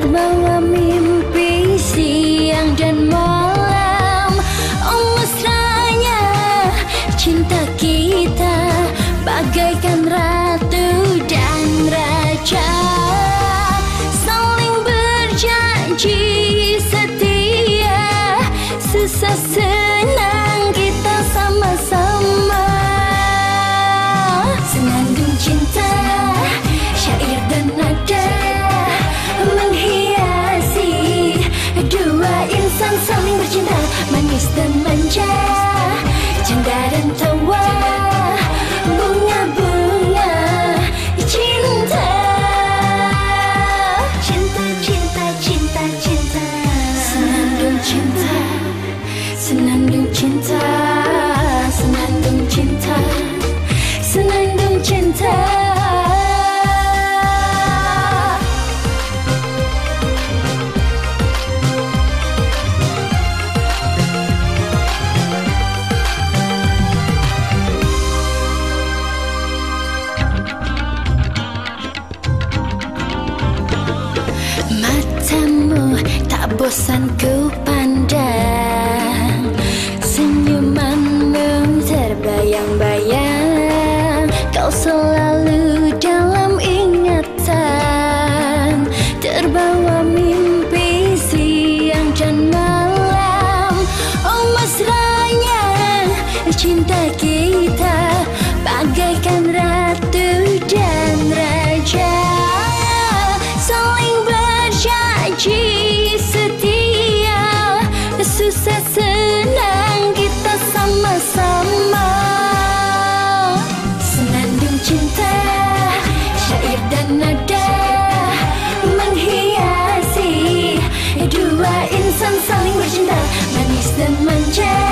Mimpi dan dan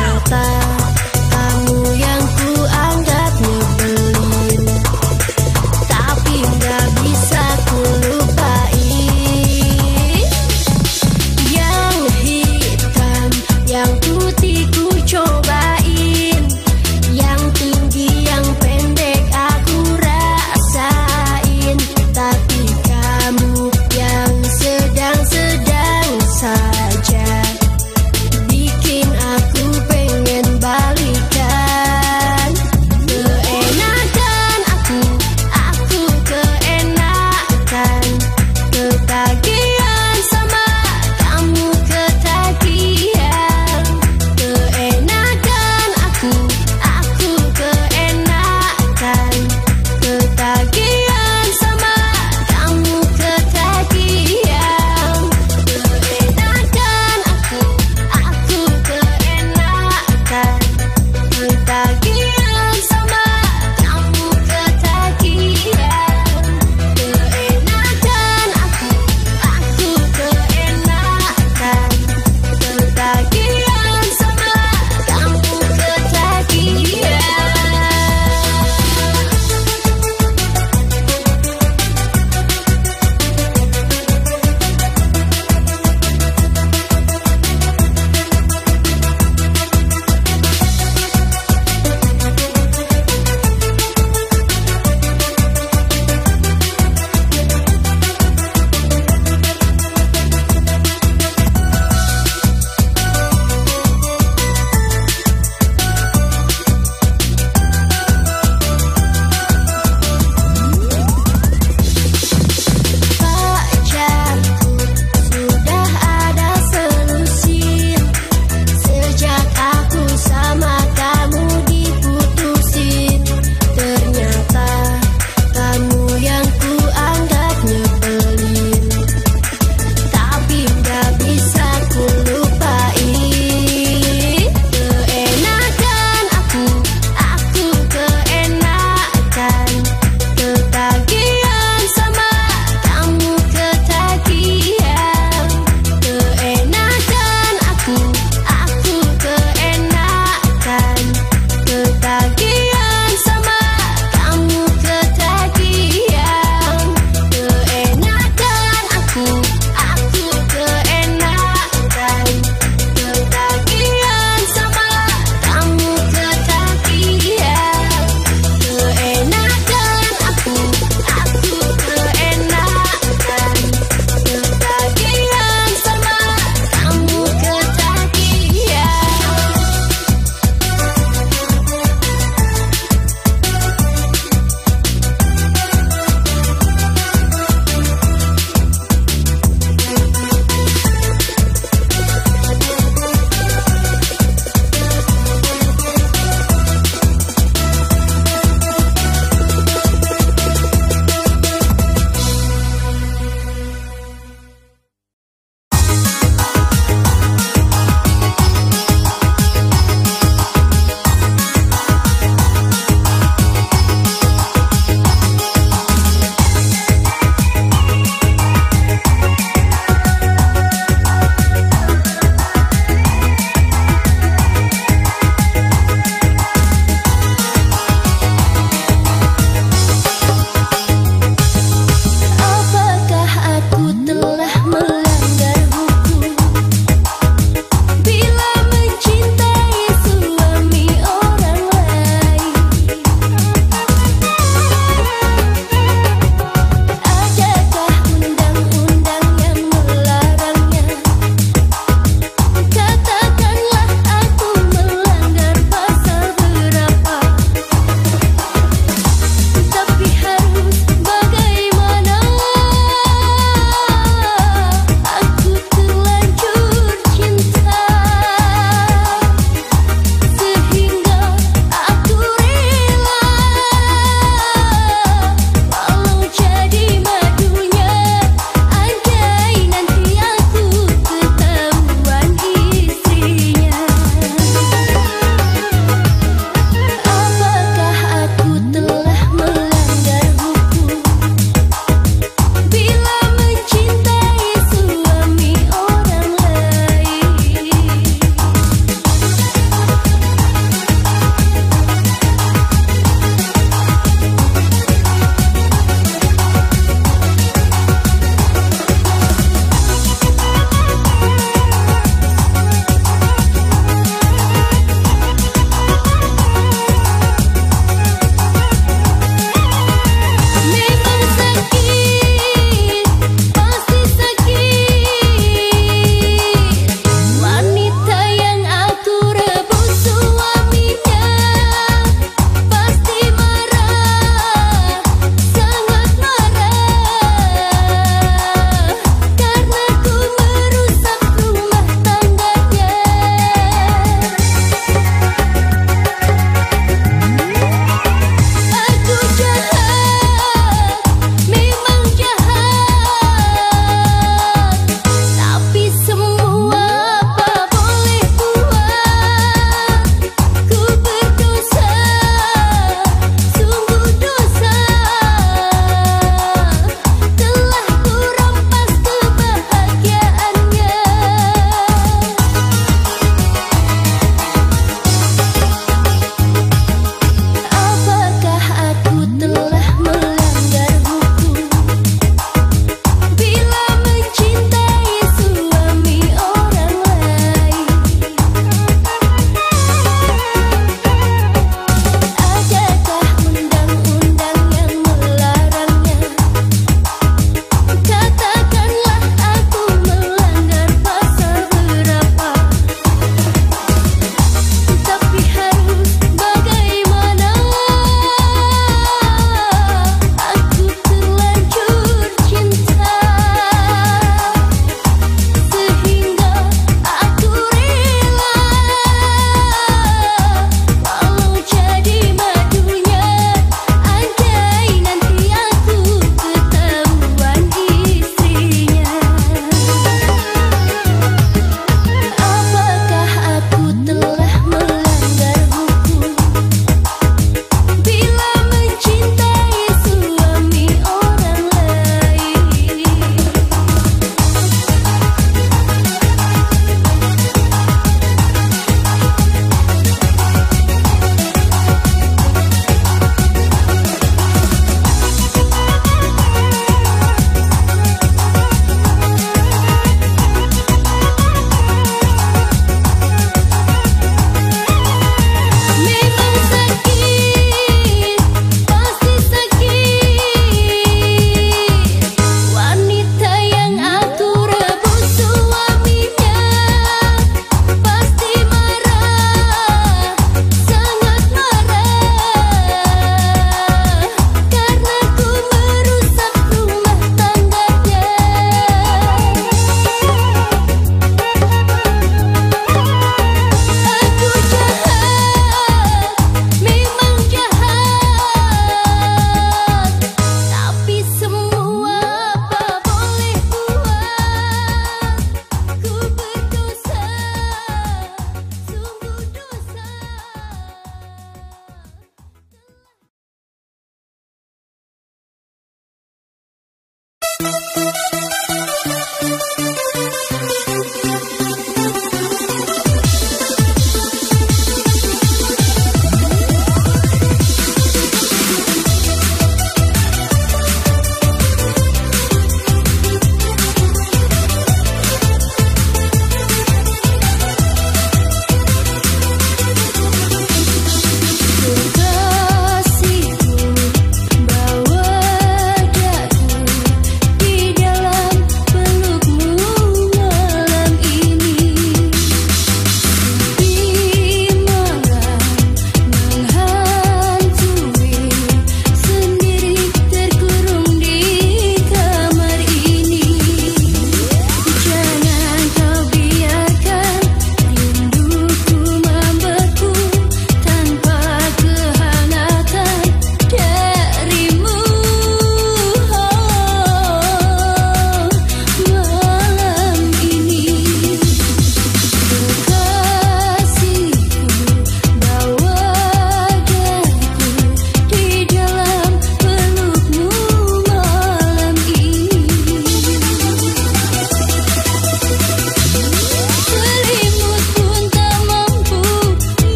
好吧？